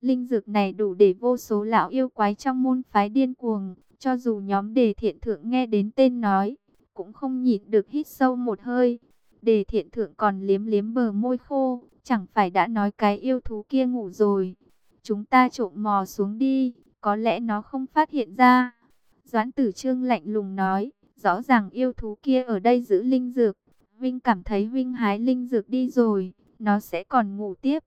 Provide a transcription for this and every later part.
Linh dược này đủ để vô số lão yêu quái trong môn phái điên cuồng, cho dù nhóm đề thiện thượng nghe đến tên nói, cũng không nhịn được hít sâu một hơi. Đề thiện thượng còn liếm liếm bờ môi khô, chẳng phải đã nói cái yêu thú kia ngủ rồi. Chúng ta trộm mò xuống đi, có lẽ nó không phát hiện ra. Doãn tử trương lạnh lùng nói, rõ ràng yêu thú kia ở đây giữ linh dược. Vinh cảm thấy Vinh hái linh dược đi rồi, nó sẽ còn ngủ tiếp.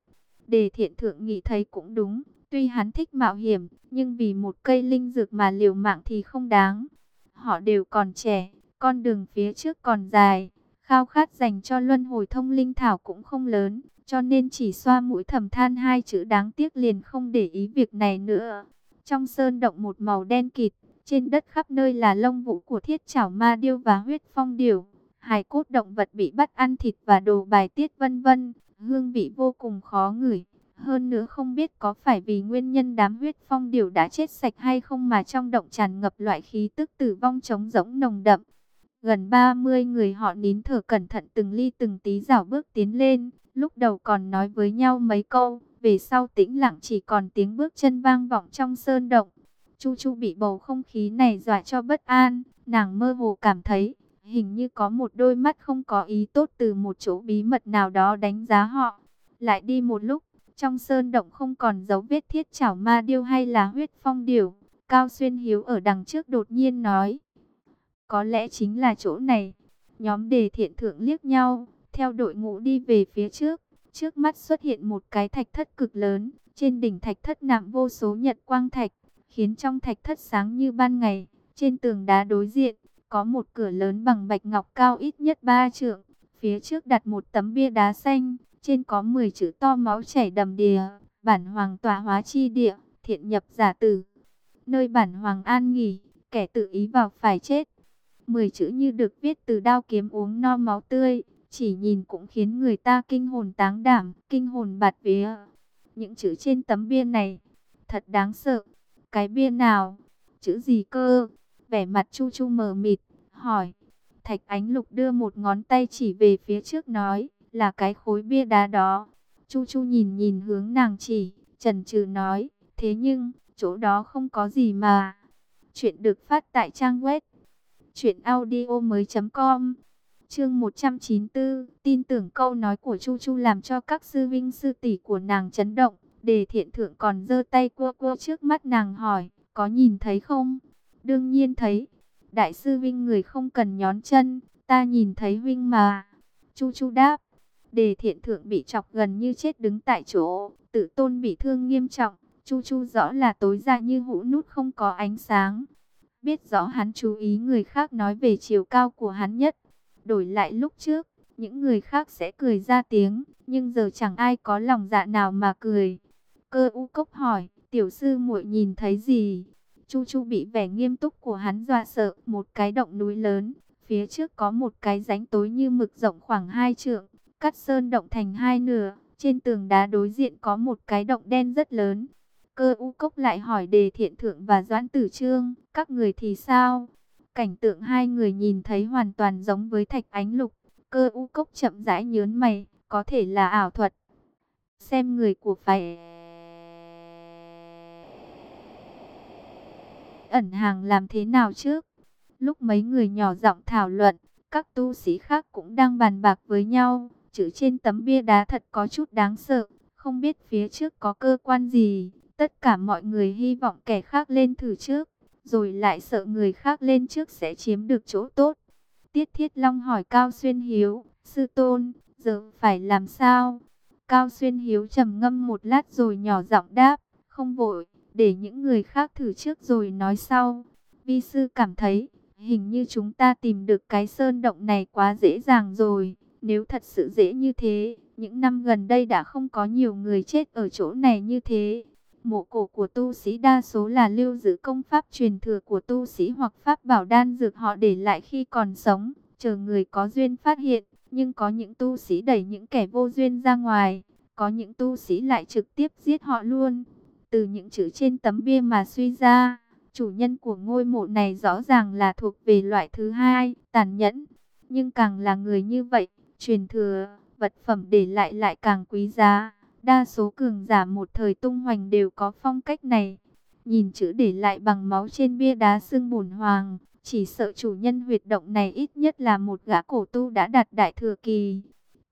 Đề thiện thượng nghĩ thấy cũng đúng, tuy hắn thích mạo hiểm, nhưng vì một cây linh dược mà liều mạng thì không đáng. Họ đều còn trẻ, con đường phía trước còn dài, khao khát dành cho luân hồi thông linh thảo cũng không lớn, cho nên chỉ xoa mũi thầm than hai chữ đáng tiếc liền không để ý việc này nữa. Trong sơn động một màu đen kịt, trên đất khắp nơi là lông vũ của thiết chảo ma điêu và huyết phong điểu. Hài cốt động vật bị bắt ăn thịt và đồ bài tiết vân vân, hương vị vô cùng khó ngửi. Hơn nữa không biết có phải vì nguyên nhân đám huyết phong điều đã chết sạch hay không mà trong động tràn ngập loại khí tức tử vong trống rỗng nồng đậm. Gần 30 người họ nín thở cẩn thận từng ly từng tí rảo bước tiến lên, lúc đầu còn nói với nhau mấy câu, về sau tĩnh lặng chỉ còn tiếng bước chân vang vọng trong sơn động. Chu Chu bị bầu không khí này dọa cho bất an, nàng mơ hồ cảm thấy, hình như có một đôi mắt không có ý tốt từ một chỗ bí mật nào đó đánh giá họ. Lại đi một lúc, trong sơn động không còn dấu vết thiết chảo ma điêu hay là huyết phong điểu. Cao Xuyên Hiếu ở đằng trước đột nhiên nói, có lẽ chính là chỗ này. Nhóm đề thiện thượng liếc nhau, theo đội ngũ đi về phía trước. Trước mắt xuất hiện một cái thạch thất cực lớn, trên đỉnh thạch thất nạm vô số nhật quang thạch, khiến trong thạch thất sáng như ban ngày. Trên tường đá đối diện, có một cửa lớn bằng bạch ngọc cao ít nhất ba trượng. Phía trước đặt một tấm bia đá xanh, trên có 10 chữ to máu chảy đầm đìa, bản hoàng tòa hóa chi địa, thiện nhập giả tử. Nơi bản hoàng an nghỉ, kẻ tự ý vào phải chết. 10 chữ như được viết từ đao kiếm uống no máu tươi, chỉ nhìn cũng khiến người ta kinh hồn táng đảm, kinh hồn bạt vía. Những chữ trên tấm bia này, thật đáng sợ. Cái bia nào? Chữ gì cơ? Vẻ mặt Chu Chu mờ mịt, hỏi. Thạch Ánh Lục đưa một ngón tay chỉ về phía trước nói, là cái khối bia đá đó. Chu Chu nhìn nhìn hướng nàng chỉ, trần trừ nói, thế nhưng, chỗ đó không có gì mà. Chuyện được phát tại trang web truyệnaudiomoi.com. Chương 194, tin tưởng câu nói của Chu Chu làm cho các sư vinh sư tỷ của nàng chấn động, Đề Thiện thượng còn giơ tay cua cua trước mắt nàng hỏi, có nhìn thấy không? Đương nhiên thấy. Đại sư vinh người không cần nhón chân, ta nhìn thấy vinh mà. Chu Chu đáp. Đề Thiện thượng bị chọc gần như chết đứng tại chỗ, tự tôn bị thương nghiêm trọng. Chu Chu rõ là tối ra như hũ nút không có ánh sáng biết rõ hắn chú ý người khác nói về chiều cao của hắn nhất. Đổi lại lúc trước, những người khác sẽ cười ra tiếng, nhưng giờ chẳng ai có lòng dạ nào mà cười. Cơ u cốc hỏi, tiểu sư muội nhìn thấy gì? Chu Chu bị vẻ nghiêm túc của hắn dọa sợ, một cái động núi lớn, phía trước có một cái rãnh tối như mực rộng khoảng hai trượng, cắt sơn động thành hai nửa, trên tường đá đối diện có một cái động đen rất lớn. Cơ u cốc lại hỏi đề thiện thượng và doãn tử trương, các người thì sao? Cảnh tượng hai người nhìn thấy hoàn toàn giống với thạch ánh lục. Cơ u cốc chậm rãi nhớn mày, có thể là ảo thuật. Xem người của phải... Ẩn hàng làm thế nào trước? Lúc mấy người nhỏ giọng thảo luận, các tu sĩ khác cũng đang bàn bạc với nhau. Chữ trên tấm bia đá thật có chút đáng sợ, không biết phía trước có cơ quan gì. Tất cả mọi người hy vọng kẻ khác lên thử trước, rồi lại sợ người khác lên trước sẽ chiếm được chỗ tốt. Tiết Thiết Long hỏi Cao Xuyên Hiếu, sư tôn, giờ phải làm sao? Cao Xuyên Hiếu trầm ngâm một lát rồi nhỏ giọng đáp, không vội, để những người khác thử trước rồi nói sau. Vi sư cảm thấy, hình như chúng ta tìm được cái sơn động này quá dễ dàng rồi. Nếu thật sự dễ như thế, những năm gần đây đã không có nhiều người chết ở chỗ này như thế. Mộ cổ của tu sĩ đa số là lưu giữ công pháp truyền thừa của tu sĩ hoặc pháp bảo đan dược họ để lại khi còn sống, chờ người có duyên phát hiện. Nhưng có những tu sĩ đẩy những kẻ vô duyên ra ngoài, có những tu sĩ lại trực tiếp giết họ luôn. Từ những chữ trên tấm bia mà suy ra, chủ nhân của ngôi mộ này rõ ràng là thuộc về loại thứ hai, tàn nhẫn. Nhưng càng là người như vậy, truyền thừa, vật phẩm để lại lại càng quý giá. Đa số cường giả một thời tung hoành đều có phong cách này. Nhìn chữ để lại bằng máu trên bia đá xương bùn hoàng, chỉ sợ chủ nhân huyệt động này ít nhất là một gã cổ tu đã đạt đại thừa kỳ.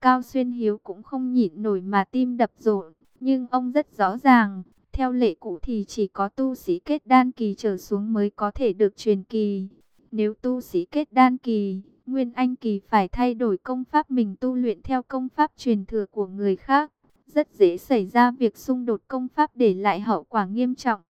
Cao Xuyên Hiếu cũng không nhịn nổi mà tim đập rộn, nhưng ông rất rõ ràng, theo lệ cũ thì chỉ có tu sĩ kết đan kỳ trở xuống mới có thể được truyền kỳ. Nếu tu sĩ kết đan kỳ, Nguyên Anh kỳ phải thay đổi công pháp mình tu luyện theo công pháp truyền thừa của người khác. Rất dễ xảy ra việc xung đột công pháp để lại hậu quả nghiêm trọng.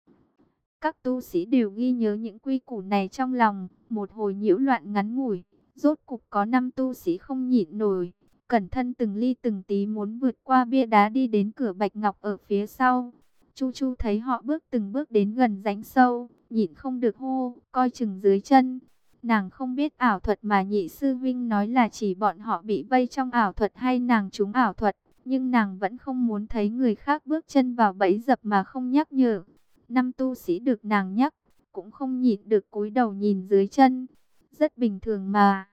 Các tu sĩ đều ghi nhớ những quy củ này trong lòng, một hồi nhiễu loạn ngắn ngủi. Rốt cục có năm tu sĩ không nhịn nổi, cẩn thân từng ly từng tí muốn vượt qua bia đá đi đến cửa bạch ngọc ở phía sau. Chu Chu thấy họ bước từng bước đến gần rãnh sâu, nhịn không được hô, coi chừng dưới chân. Nàng không biết ảo thuật mà nhị sư vinh nói là chỉ bọn họ bị vây trong ảo thuật hay nàng trúng ảo thuật. Nhưng nàng vẫn không muốn thấy người khác bước chân vào bẫy dập mà không nhắc nhở. Năm tu sĩ được nàng nhắc, cũng không nhịn được cúi đầu nhìn dưới chân. Rất bình thường mà.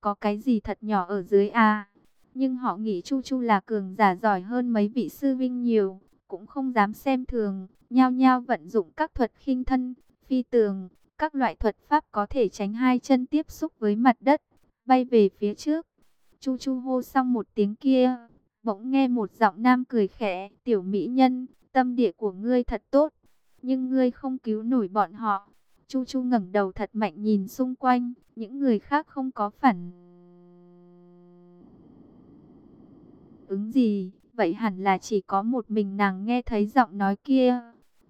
Có cái gì thật nhỏ ở dưới à? Nhưng họ nghĩ Chu Chu là cường giả giỏi hơn mấy vị sư vinh nhiều, cũng không dám xem thường, nhao nhao vận dụng các thuật khinh thân, phi tường, các loại thuật pháp có thể tránh hai chân tiếp xúc với mặt đất, bay về phía trước. Chu Chu hô xong một tiếng kia, bỗng nghe một giọng nam cười khẽ, "Tiểu mỹ nhân, tâm địa của ngươi thật tốt, nhưng ngươi không cứu nổi bọn họ." Chu Chu ngẩng đầu thật mạnh nhìn xung quanh, những người khác không có phản ứng gì, vậy hẳn là chỉ có một mình nàng nghe thấy giọng nói kia.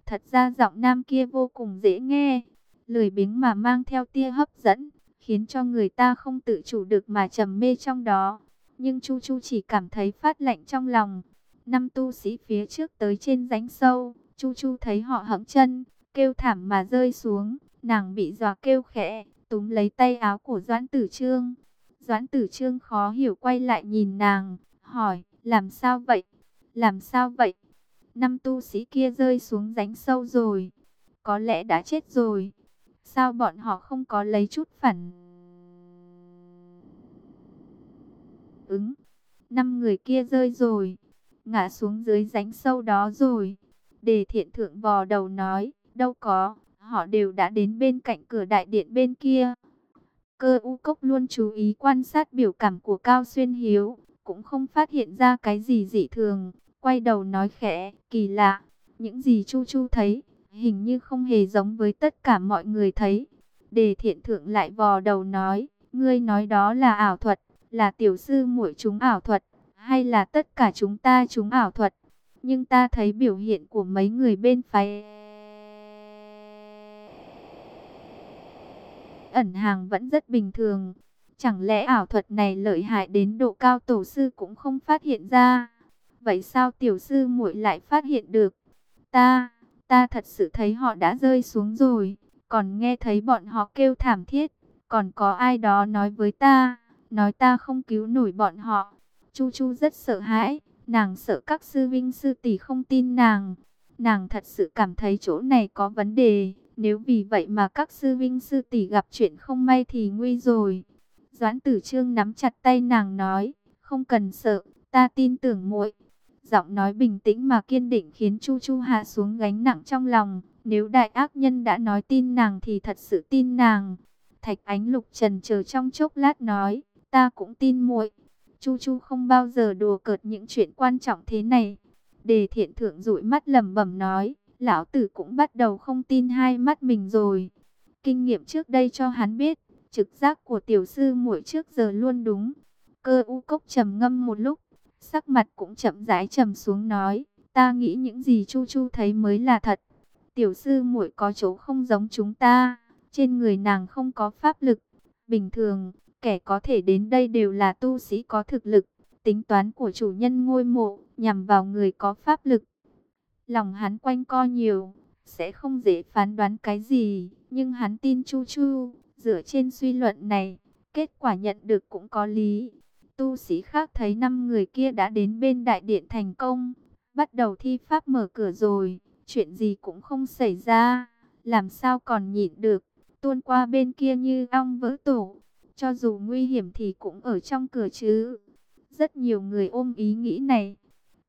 Thật ra giọng nam kia vô cùng dễ nghe, lười biếng mà mang theo tia hấp dẫn, khiến cho người ta không tự chủ được mà trầm mê trong đó. Nhưng Chu Chu chỉ cảm thấy phát lạnh trong lòng. Năm tu sĩ phía trước tới trên rãnh sâu, Chu Chu thấy họ hẫng chân, kêu thảm mà rơi xuống, nàng bị dọa kêu khẽ, túm lấy tay áo của Doãn Tử Trương. Doãn Tử Trương khó hiểu quay lại nhìn nàng, hỏi, làm sao vậy? Làm sao vậy? Năm tu sĩ kia rơi xuống rãnh sâu rồi. Có lẽ đã chết rồi. Sao bọn họ không có lấy chút phản ứng? Năm người kia rơi rồi. Ngã xuống dưới rãnh sâu đó rồi. Đề thiện thượng vò đầu nói. Đâu có. Họ đều đã đến bên cạnh cửa đại điện bên kia. Cơ u cốc luôn chú ý quan sát biểu cảm của Cao Xuyên Hiếu cũng không phát hiện ra cái gì dị thường, quay đầu nói khẽ, kỳ lạ, những gì Chu Chu thấy, hình như không hề giống với tất cả mọi người thấy. Đề thiện thượng lại vò đầu nói, ngươi nói đó là ảo thuật, là tiểu sư muội chúng ảo thuật, hay là tất cả chúng ta chúng ảo thuật. Nhưng ta thấy biểu hiện của mấy người bên phái ẩn hàng vẫn rất bình thường. Chẳng lẽ ảo thuật này lợi hại đến độ cao tổ sư cũng không phát hiện ra? Vậy sao tiểu sư muội lại phát hiện được? Ta, ta thật sự thấy họ đã rơi xuống rồi, còn nghe thấy bọn họ kêu thảm thiết, còn có ai đó nói với ta, nói ta không cứu nổi bọn họ. Chu Chu rất sợ hãi, nàng sợ các sư vinh sư tỷ không tin nàng. Nàng thật sự cảm thấy chỗ này có vấn đề, nếu vì vậy mà các sư vinh sư tỷ gặp chuyện không may thì nguy rồi. Doãn tử trương nắm chặt tay nàng nói, không cần sợ, ta tin tưởng muội. Giọng nói bình tĩnh mà kiên định khiến Chu Chu hạ xuống gánh nặng trong lòng. Nếu đại ác nhân đã nói tin nàng thì thật sự tin nàng. Thạch ánh lục trần chờ trong chốc lát nói, ta cũng tin muội. Chu Chu không bao giờ đùa cợt những chuyện quan trọng thế này. Đề thiện thượng dụi mắt lẩm bẩm nói, lão tử cũng bắt đầu không tin hai mắt mình rồi. Kinh nghiệm trước đây cho hắn biết, trực giác của tiểu sư muội trước giờ luôn đúng. Cơ u cốc trầm ngâm một lúc, sắc mặt cũng chậm rãi trầm xuống nói, ta nghĩ những gì Chu Chu thấy mới là thật. Tiểu sư muội có chỗ không giống chúng ta, trên người nàng không có pháp lực. Bình thường, kẻ có thể đến đây đều là tu sĩ có thực lực, tính toán của chủ nhân ngôi mộ nhằm vào người có pháp lực. Lòng hắn quanh co nhiều, sẽ không dễ phán đoán cái gì, nhưng hắn tin Chu Chu, Dựa trên suy luận này, kết quả nhận được cũng có lý. Tu sĩ khác thấy năm người kia đã đến bên đại điện thành công, bắt đầu thi pháp mở cửa rồi, chuyện gì cũng không xảy ra, làm sao còn nhịn được, tuôn qua bên kia như ong vỡ tổ, cho dù nguy hiểm thì cũng ở trong cửa chứ. Rất nhiều người ôm ý nghĩ này,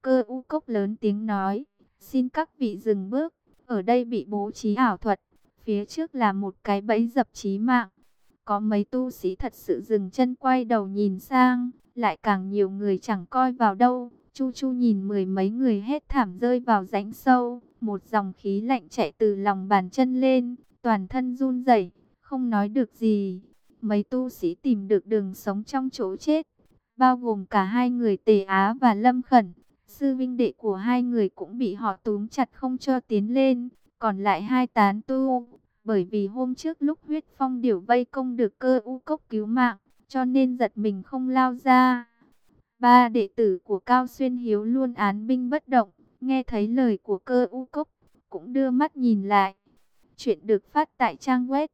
Cơ u cốc lớn tiếng nói, xin các vị dừng bước, ở đây bị bố trí ảo thuật, phía trước là một cái bẫy dập chí mạng. Có mấy tu sĩ thật sự dừng chân quay đầu nhìn sang, lại càng nhiều người chẳng coi vào đâu. Chu Chu nhìn mười mấy người hết thảm rơi vào rãnh sâu, một dòng khí lạnh chạy từ lòng bàn chân lên, toàn thân run rẩy, không nói được gì. Mấy tu sĩ tìm được đường sống trong chỗ chết, bao gồm cả hai người Tề Á và Lâm Khẩn. Sư vinh đệ của hai người cũng bị họ túm chặt không cho tiến lên, còn lại hai tán tu. Bởi vì hôm trước lúc huyết phong điểu vây công được cơ u cốc cứu mạng, cho nên giật mình không lao ra. Ba đệ tử của Cao Xuyên Hiếu luôn án binh bất động, nghe thấy lời của cơ u cốc, cũng đưa mắt nhìn lại. Chuyện được phát tại trang web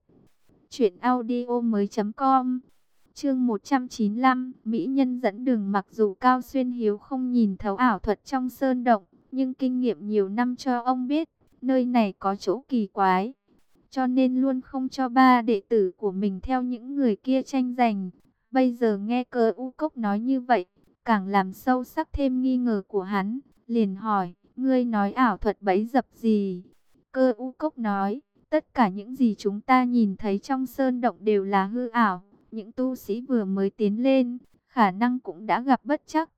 truyệnaudiomoi.com. Chương 195, mỹ nhân dẫn đường mặc dù Cao Xuyên Hiếu không nhìn thấu ảo thuật trong sơn động, nhưng kinh nghiệm nhiều năm cho ông biết, nơi này có chỗ kỳ quái. Cho nên luôn không cho ba đệ tử của mình theo những người kia tranh giành. Bây giờ nghe cơ u cốc nói như vậy, càng làm sâu sắc thêm nghi ngờ của hắn, liền hỏi, ngươi nói ảo thuật bẫy dập gì? Cơ u cốc nói, tất cả những gì chúng ta nhìn thấy trong sơn động đều là hư ảo, những tu sĩ vừa mới tiến lên, khả năng cũng đã gặp bất chắc.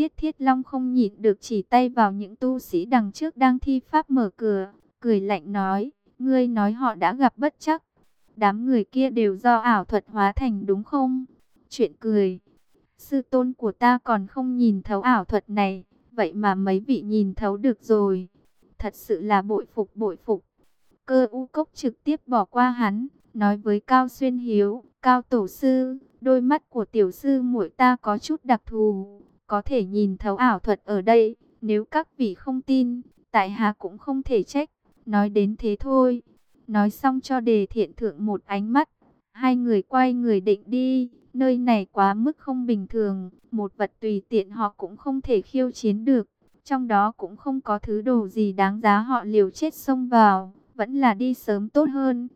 Tiết Thiết Long không nhịn được chỉ tay vào những tu sĩ đằng trước đang thi pháp mở cửa, cười lạnh nói, ngươi nói họ đã gặp bất chắc. Đám người kia đều do ảo thuật hóa thành đúng không? Chuyện cười. Sư tôn của ta còn không nhìn thấu ảo thuật này, vậy mà mấy vị nhìn thấu được rồi. Thật sự là bội phục bội phục. Cơ u cốc trực tiếp bỏ qua hắn, nói với Cao Xuyên Hiếu, Cao Tổ Sư, đôi mắt của tiểu sư muội ta có chút đặc thù, có thể nhìn thấu ảo thuật ở đây, nếu các vị không tin, tại hạ cũng không thể trách, nói đến thế thôi. Nói xong cho đề thiện thượng một ánh mắt, hai người quay người định đi, nơi này quá mức không bình thường, một vật tùy tiện họ cũng không thể khiêu chiến được, trong đó cũng không có thứ đồ gì đáng giá họ liều chết xông vào, vẫn là đi sớm tốt hơn.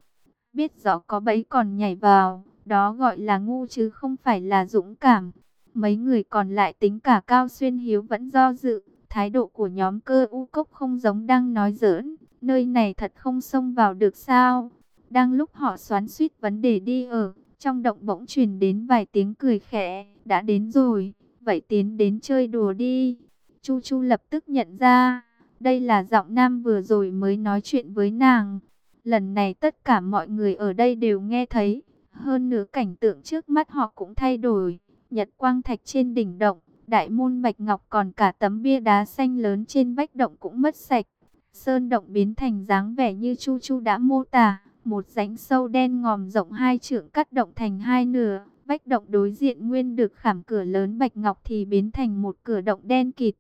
Biết rõ có bẫy còn nhảy vào, đó gọi là ngu chứ không phải là dũng cảm. Mấy người còn lại tính cả Cao Xuyên Hiếu vẫn do dự, thái độ của nhóm cơ u cốc không giống đang nói giỡn, nơi này thật không xông vào được sao. Đang lúc họ xoắn suýt vấn đề đi ở, trong động bỗng truyền đến vài tiếng cười khẽ, đã đến rồi, vậy tiến đến chơi đùa đi. Chu Chu lập tức nhận ra, đây là giọng nam vừa rồi mới nói chuyện với nàng. Lần này tất cả mọi người ở đây đều nghe thấy, hơn nữa cảnh tượng trước mắt họ cũng thay đổi. Nhật quang thạch trên đỉnh động, đại môn bạch ngọc còn cả tấm bia đá xanh lớn trên vách động cũng mất sạch. Sơn động biến thành dáng vẻ như Chu Chu đã mô tả, một rãnh sâu đen ngòm rộng hai trượng cắt động thành hai nửa. Vách động đối diện nguyên được khảm cửa lớn bạch ngọc thì biến thành một cửa động đen kịt.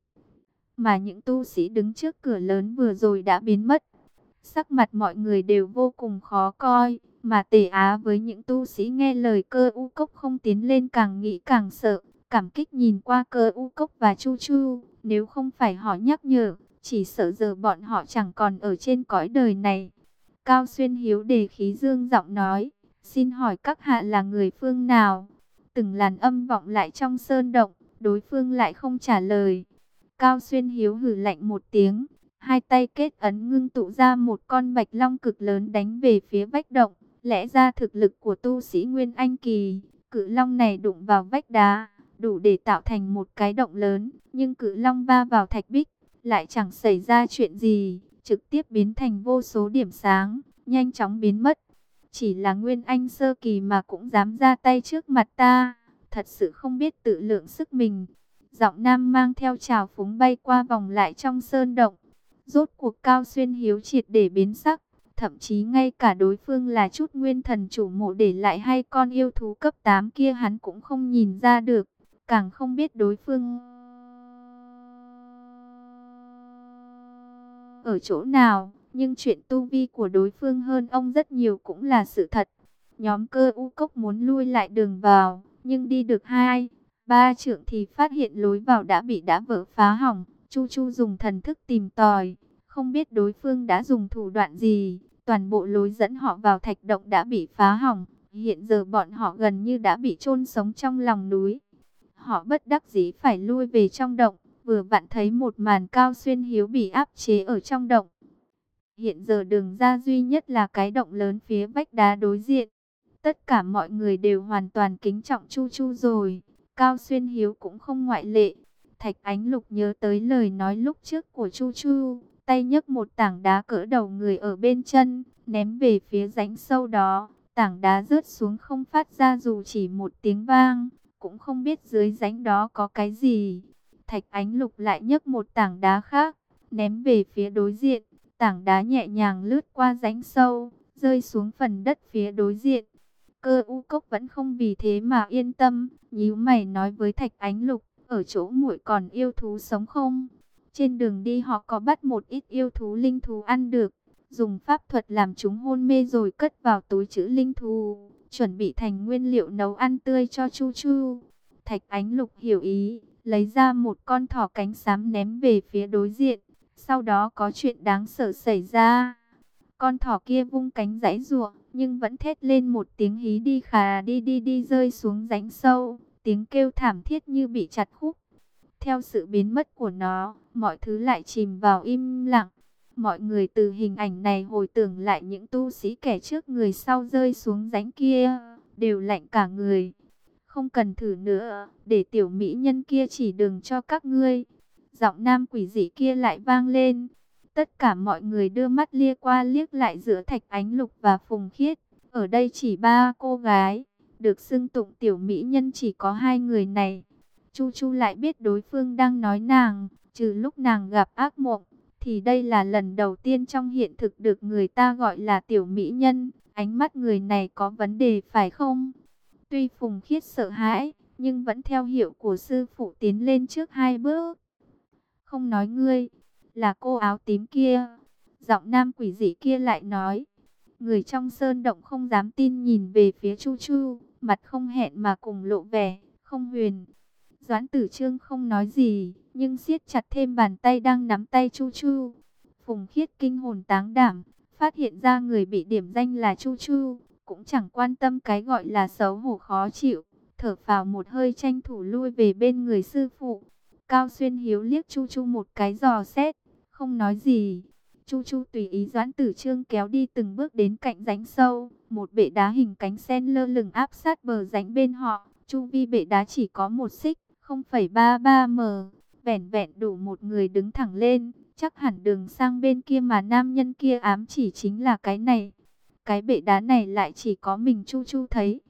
Mà những tu sĩ đứng trước cửa lớn vừa rồi đã biến mất. Sắc mặt mọi người đều vô cùng khó coi. Mà tề á với những tu sĩ nghe lời cơ u cốc không tiến lên càng nghĩ càng sợ. Cảm kích nhìn qua cơ u cốc và chu chu. Nếu không phải họ nhắc nhở, chỉ sợ giờ bọn họ chẳng còn ở trên cõi đời này. Cao Xuyên Hiếu đề khí dương giọng nói, xin hỏi các hạ là người phương nào? Từng làn âm vọng lại trong sơn động, đối phương lại không trả lời. Cao Xuyên Hiếu hử lạnh một tiếng, hai tay kết ấn ngưng tụ ra một con bạch long cực lớn đánh về phía vách động. Lẽ ra thực lực của tu sĩ Nguyên Anh Kỳ, cự long này đụng vào vách đá, đủ để tạo thành một cái động lớn, nhưng cự long va vào thạch bích, lại chẳng xảy ra chuyện gì, trực tiếp biến thành vô số điểm sáng, nhanh chóng biến mất. Chỉ là Nguyên Anh sơ kỳ mà cũng dám ra tay trước mặt ta, thật sự không biết tự lượng sức mình. Giọng nam mang theo trào phúng bay qua vòng lại trong sơn động. Rốt cuộc cao xuyên hiếu triệt để biến sắc. Thậm chí ngay cả đối phương là chút nguyên thần chủ mộ để lại hay con yêu thú cấp 8 kia hắn cũng không nhìn ra được. Càng không biết đối phương ở chỗ nào. Nhưng chuyện tu vi của đối phương hơn ông rất nhiều cũng là sự thật. Nhóm cơ u cốc muốn lui lại đường vào, nhưng đi được hai, ba trượng thì phát hiện lối vào đã bị đã vỡ phá hỏng. Chu Chu dùng thần thức tìm tòi, không biết đối phương đã dùng thủ đoạn gì. Toàn bộ lối dẫn họ vào thạch động đã bị phá hỏng. Hiện giờ bọn họ gần như đã bị chôn sống trong lòng núi. Họ bất đắc dĩ phải lui về trong động. vừa vặn thấy một màn cao xuyên hiếu bị áp chế ở trong động. Hiện giờ đường ra duy nhất là cái động lớn phía vách đá đối diện. Tất cả mọi người đều hoàn toàn kính trọng Chu Chu rồi. Cao Xuyên Hiếu cũng không ngoại lệ. Thạch Ánh Lục nhớ tới lời nói lúc trước của Chu Chu. Tay nhấc một tảng đá cỡ đầu người ở bên chân, ném về phía rãnh sâu đó. Tảng đá rớt xuống không phát ra dù chỉ một tiếng vang. Cũng không biết dưới rãnh đó có cái gì. Thạch Ánh Lục lại nhấc một tảng đá khác, ném về phía đối diện. Tảng đá nhẹ nhàng lướt qua rãnh sâu, rơi xuống phần đất phía đối diện. Cơ u cốc vẫn không vì thế mà yên tâm, nhíu mày nói với Thạch Ánh Lục, ở chỗ muội còn yêu thú sống không? Trên đường đi họ có bắt một ít yêu thú linh thú ăn được, dùng pháp thuật làm chúng hôn mê rồi cất vào túi chữ linh thú, chuẩn bị thành nguyên liệu nấu ăn tươi cho Chu Chu. Thạch Ánh Lục hiểu ý, lấy ra một con thỏ cánh xám ném về phía đối diện. Sau đó có chuyện đáng sợ xảy ra. Con thỏ kia vung cánh giãy giụa, nhưng vẫn thét lên một tiếng hí đi khà đi đi đi rơi xuống rãnh sâu, tiếng kêu thảm thiết như bị chặt khúc. Theo sự biến mất của nó, mọi thứ lại chìm vào im lặng. Mọi người từ hình ảnh này hồi tưởng lại những tu sĩ kẻ trước người sau rơi xuống rãnh kia, đều lạnh cả người. Không cần thử nữa, để tiểu mỹ nhân kia chỉ đường cho các ngươi. Giọng nam quỷ dị kia lại vang lên. Tất cả mọi người đưa mắt lia qua liếc lại giữa Thạch Ánh Lục và Phùng Khiết. Ở đây chỉ ba cô gái, được xưng tụng tiểu mỹ nhân chỉ có hai người này. Chu Chu lại biết đối phương đang nói nàng, trừ lúc nàng gặp ác mộng, thì đây là lần đầu tiên trong hiện thực được người ta gọi là tiểu mỹ nhân. Ánh mắt người này có vấn đề phải không? Tuy Phùng Khiết sợ hãi, nhưng vẫn theo hiệu của sư phụ tiến lên trước hai bước. Không nói ngươi, là cô áo tím kia. Giọng nam quỷ dị kia lại nói. Người trong sơn động không dám tin nhìn về phía Chu Chu, mặt không hẹn mà cùng lộ vẻ, không huyền. Doãn tử trương không nói gì, nhưng siết chặt thêm bàn tay đang nắm tay Chu Chu. Phùng khiết kinh hồn táng đảm, phát hiện ra người bị điểm danh là Chu Chu, cũng chẳng quan tâm cái gọi là xấu hổ khó chịu, thở phào một hơi tranh thủ lui về bên người sư phụ. Cao Xuyên Hiếu liếc Chu Chu một cái dò xét, không nói gì. Chu Chu tùy ý Doãn Tử Trương kéo đi từng bước đến cạnh rãnh sâu, một bệ đá hình cánh sen lơ lửng áp sát bờ rãnh bên họ. Chu vi bệ đá chỉ có một xích, 0,33 m, vẻn vẹn đủ một người đứng thẳng lên, chắc hẳn đường sang bên kia mà nam nhân kia ám chỉ chính là cái này. Cái bệ đá này lại chỉ có mình Chu Chu thấy.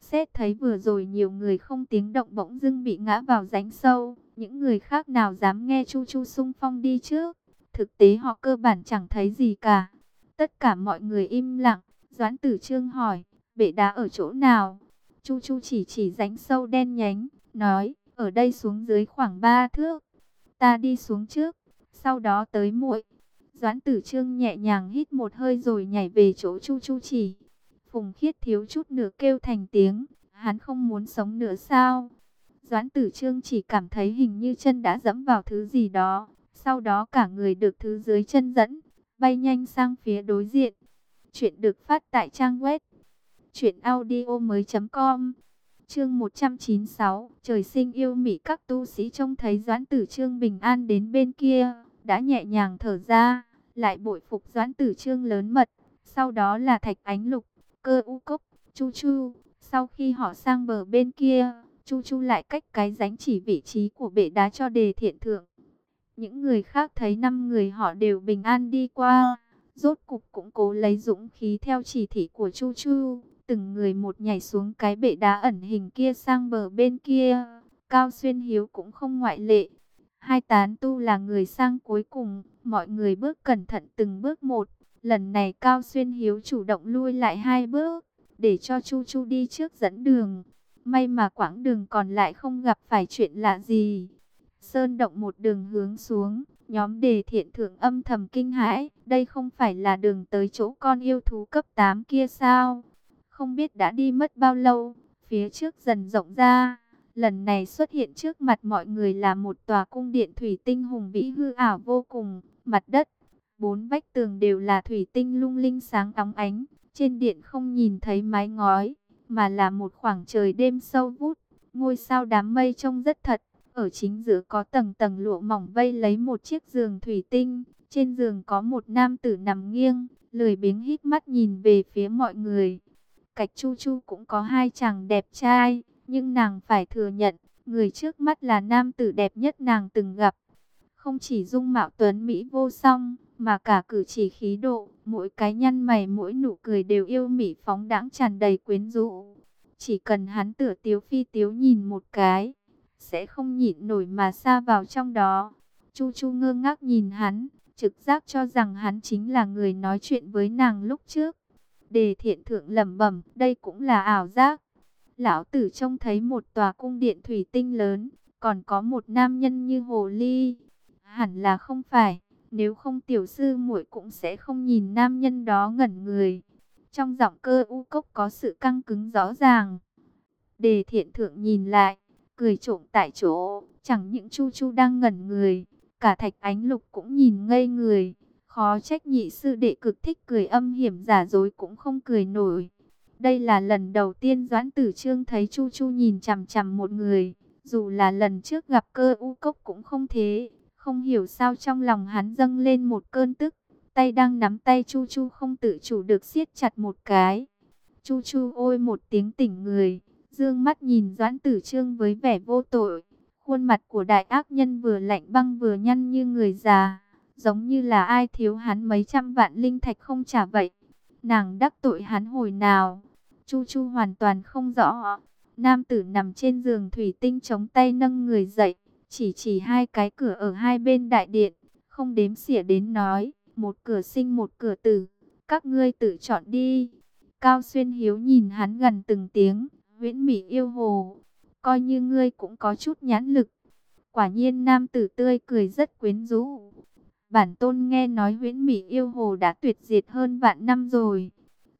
Xét thấy vừa rồi nhiều người không tiếng động bỗng dưng bị ngã vào rãnh sâu, những người khác nào dám nghe Chu Chu sung phong đi trước. Thực tế họ cơ bản chẳng thấy gì cả. Tất cả mọi người im lặng, Doãn Tử Trương hỏi, bệ đá ở chỗ nào? Chu Chu chỉ chỉ rãnh sâu đen nhánh, nói, ở đây xuống dưới khoảng 3 thước. Ta đi xuống trước, sau đó tới muội. Doãn tử trương nhẹ nhàng hít một hơi rồi nhảy về chỗ chu chu chỉ. Phùng khiết thiếu chút nữa kêu thành tiếng. Hắn không muốn sống nữa sao? Doãn tử trương chỉ cảm thấy hình như chân đã dẫm vào thứ gì đó. Sau đó cả người được thứ dưới chân dẫn. Bay nhanh sang phía đối diện. Chuyện được phát tại trang web. Chuyện audio mới com Chương 196, trời sinh yêu mị các tu sĩ trông thấy Doãn Tử Trương bình an đến bên kia, đã nhẹ nhàng thở ra lại bội phục doãn tử trương lớn mật. Sau đó là thạch ánh lục, cơ u cốc, chu chu. Sau khi họ sang bờ bên kia, chu chu lại cách cái ránh chỉ vị trí của bệ đá cho đề thiện thượng. Những người khác thấy năm người họ đều bình an đi qua. Rốt cục cũng cố lấy dũng khí theo chỉ thị của chu chu. Từng người một nhảy xuống cái bệ đá ẩn hình kia sang bờ bên kia. Cao Xuyên Hiếu cũng không ngoại lệ. Hai tán tu là người sang cuối cùng, mọi người bước cẩn thận từng bước một. Lần này Cao Xuyên Hiếu chủ động lui lại hai bước, để cho Chu Chu đi trước dẫn đường. May mà quãng đường còn lại không gặp phải chuyện lạ gì. Sơn động một đường hướng xuống, nhóm đề thiện thượng âm thầm kinh hãi. Đây không phải là đường tới chỗ con yêu thú cấp 8 kia sao? Không biết đã đi mất bao lâu, phía trước dần rộng ra Lần này xuất hiện trước mặt mọi người là một tòa cung điện thủy tinh hùng vĩ hư ảo vô cùng, mặt đất, bốn vách tường đều là thủy tinh lung linh sáng óng ánh, trên điện không nhìn thấy mái ngói, mà là một khoảng trời đêm sâu vút, ngôi sao đám mây trông rất thật, Ở chính giữa có tầng tầng lụa mỏng vây lấy một chiếc giường thủy tinh. Trên giường có một nam tử nằm nghiêng, lười biếng hít mắt nhìn về phía mọi người. Cạch Chu Chu cũng có hai chàng đẹp trai, nhưng nàng phải thừa nhận, người trước mắt là nam tử đẹp nhất nàng từng gặp. Không chỉ dung mạo tuấn Mỹ vô song, mà cả cử chỉ khí độ, mỗi cái nhăn mày mỗi nụ cười đều yêu mỹ phóng đãng tràn đầy quyến rũ. Chỉ cần hắn tựa tiếu phi tiếu nhìn một cái, sẽ không nhịn nổi mà xa vào trong đó. Chu Chu ngơ ngác nhìn hắn, trực giác cho rằng hắn chính là người nói chuyện với nàng lúc trước. Đề thiện thượng lẩm bẩm, đây cũng là ảo giác. Lão tử trông thấy một tòa cung điện thủy tinh lớn, còn có một nam nhân như hồ ly. Hẳn là không phải, nếu không tiểu sư muội cũng sẽ không nhìn nam nhân đó ngẩn người. Trong giọng cơ u cốc có sự căng cứng rõ ràng. Đề thiện thượng nhìn lại, cười trộm tại chỗ, chẳng những chu chu đang ngẩn người, cả thạch ánh lục cũng nhìn ngây người. Khó trách nhị sư đệ cực thích cười âm hiểm giả dối cũng không cười nổi. Đây là lần đầu tiên Doãn Tử Trương thấy Chu Chu nhìn chằm chằm một người, dù là lần trước gặp cơ u cốc cũng không thế. Không hiểu sao trong lòng hắn dâng lên một cơn tức, tay đang nắm tay Chu Chu không tự chủ được siết chặt một cái. Chu Chu ôi một tiếng tỉnh người, dương mắt nhìn Doãn Tử Trương với vẻ vô tội. Khuôn mặt của đại ác nhân vừa lạnh băng vừa nhăn như người già, giống như là ai thiếu hắn mấy trăm vạn linh thạch không trả vậy. Nàng đắc tội hắn hồi nào? Chu Chu hoàn toàn không rõ. Nam tử nằm trên giường thủy tinh chống tay nâng người dậy, chỉ chỉ hai cái cửa ở hai bên đại điện, không đếm xỉa đến nói, một cửa sinh một cửa tử, các ngươi tự chọn đi. Cao Xuyên Hiếu nhìn hắn gần từng tiếng, Nguyễn mỹ yêu hồ, coi như ngươi cũng có chút nhãn lực. Quả nhiên nam tử tươi cười rất quyến rũ. Bản tôn nghe nói huyễn mỹ yêu hồ đã tuyệt diệt hơn vạn năm rồi.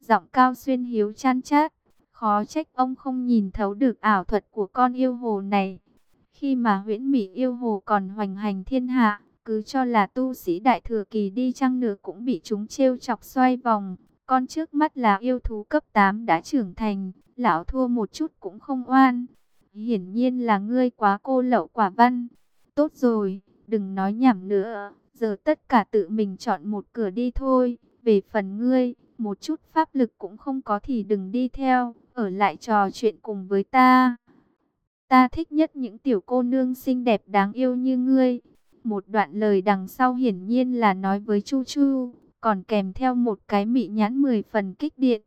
Giọng cao xuyên hiếu chan chát. Khó trách ông không nhìn thấu được ảo thuật của con yêu hồ này. Khi mà huyễn mỹ yêu hồ còn hoành hành thiên hạ, cứ cho là tu sĩ đại thừa kỳ đi chăng nữa cũng bị chúng trêu chọc xoay vòng. Con trước mắt là yêu thú cấp 8 đã trưởng thành, lão thua một chút cũng không oan. Hiển nhiên là ngươi quá cô lậu quả văn. Tốt rồi, đừng nói nhảm nữa, giờ tất cả tự mình chọn một cửa đi thôi. Về phần ngươi, một chút pháp lực cũng không có thì đừng đi theo, ở lại trò chuyện cùng với ta. Ta thích nhất những tiểu cô nương xinh đẹp đáng yêu như ngươi. Một đoạn lời đằng sau hiển nhiên là nói với Chu Chu, còn kèm theo một cái mị nhãn mười phần kích điện.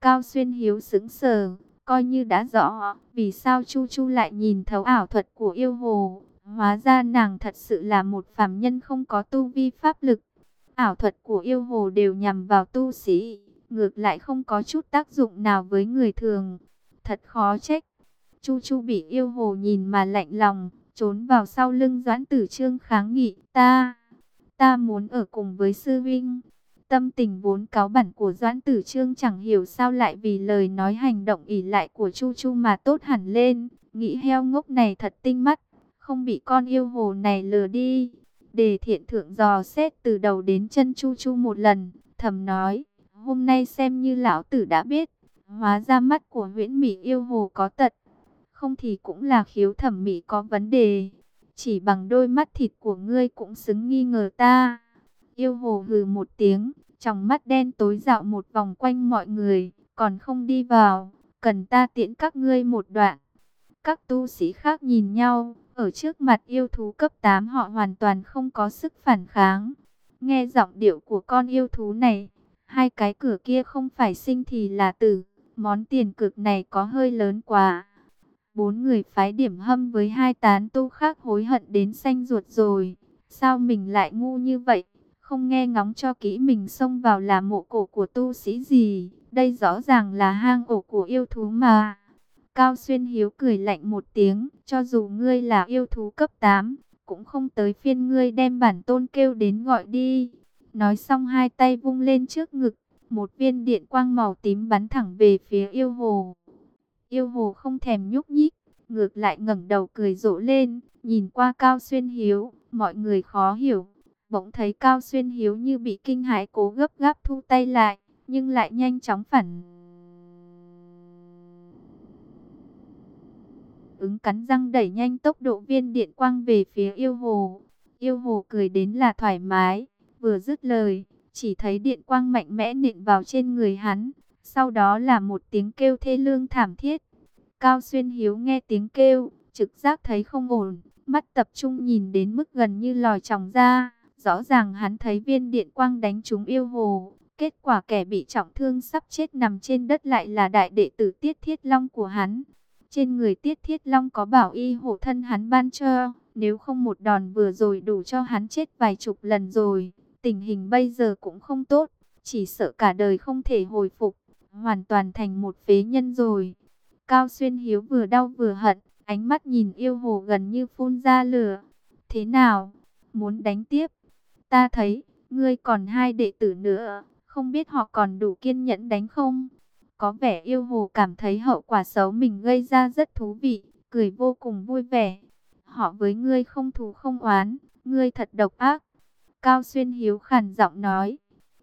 Cao Xuyên Hiếu sững sờ, coi như đã rõ vì sao Chu Chu lại nhìn thấu ảo thuật của yêu hồ. Hóa ra nàng thật sự là một phàm nhân không có tu vi pháp lực. Ảo thuật của yêu hồ đều nhằm vào tu sĩ, ngược lại không có chút tác dụng nào với người thường. Thật khó trách. Chu Chu bị yêu hồ nhìn mà lạnh lòng, trốn vào sau lưng Doãn Tử Trương kháng nghị. Ta, ta muốn ở cùng với sư vinh. Tâm tình vốn cáo bản của Doãn Tử Trương chẳng hiểu sao lại vì lời nói hành động ỉ lại của Chu Chu mà tốt hẳn lên. Nghĩ heo ngốc này thật tinh mắt, không bị con yêu hồ này lừa đi. Đề thiện thượng dò xét từ đầu đến chân Chu Chu một lần, thầm nói, hôm nay xem như lão tử đã biết, hóa ra mắt của huyễn mỹ yêu hồ có tật, không thì cũng là khiếu thẩm mỹ có vấn đề, chỉ bằng đôi mắt thịt của ngươi cũng xứng nghi ngờ ta. Yêu hồ hừ một tiếng, trong mắt đen tối dạo một vòng quanh mọi người, còn không đi vào, cần ta tiễn các ngươi một đoạn. Các tu sĩ khác nhìn nhau, ở trước mặt yêu thú cấp 8 họ hoàn toàn không có sức phản kháng. Nghe giọng điệu của con yêu thú này, hai cái cửa kia không phải sinh thì là tử. Món tiền cực này có hơi lớn quá. Bốn người phái điểm hâm với hai tán tu khác hối hận đến xanh ruột rồi. Sao mình lại ngu như vậy? Không nghe ngóng cho kỹ mình xông vào là mộ cổ của tu sĩ gì. Đây rõ ràng là hang ổ của yêu thú mà. Cao Xuyên Hiếu cười lạnh một tiếng, cho dù ngươi là yêu thú cấp 8, cũng không tới phiên ngươi đem bản tôn kêu đến gọi đi. Nói xong hai tay vung lên trước ngực, một viên điện quang màu tím bắn thẳng về phía yêu hồ. Yêu hồ không thèm nhúc nhích, ngược lại ngẩng đầu cười rộ lên, nhìn qua Cao Xuyên Hiếu, mọi người khó hiểu. Bỗng thấy Cao Xuyên Hiếu như bị kinh hãi cố gấp gáp thu tay lại, nhưng lại nhanh chóng phản ứng cắn răng đẩy nhanh tốc độ viên điện quang về phía yêu hồ. Yêu hồ cười đến là thoải mái, vừa dứt lời, chỉ thấy điện quang mạnh mẽ nện vào trên người hắn. Sau đó là một tiếng kêu thê lương thảm thiết. Cao Xuyên Hiếu nghe tiếng kêu, trực giác thấy không ổn, mắt tập trung nhìn đến mức gần như lòi tròng ra. Rõ ràng hắn thấy viên điện quang đánh trúng yêu hồ. Kết quả kẻ bị trọng thương sắp chết nằm trên đất lại là đại đệ tử Tiết Thiết Long của hắn. Trên người Tiết Thiết Long có bảo y hộ thân hắn ban cho. Nếu không một đòn vừa rồi đủ cho hắn chết vài chục lần rồi. Tình hình bây giờ cũng không tốt. Chỉ sợ cả đời không thể hồi phục. Hoàn toàn thành một phế nhân rồi. Cao Xuyên Hiếu vừa đau vừa hận. Ánh mắt nhìn yêu hồ gần như phun ra lửa. Thế nào? Muốn đánh tiếp? Ta thấy, ngươi còn hai đệ tử nữa, không biết họ còn đủ kiên nhẫn đánh không? Có vẻ yêu hồ cảm thấy hậu quả xấu mình gây ra rất thú vị, cười vô cùng vui vẻ. Họ với ngươi không thù không oán, ngươi thật độc ác. Cao Xuyên Hiếu khàn giọng nói,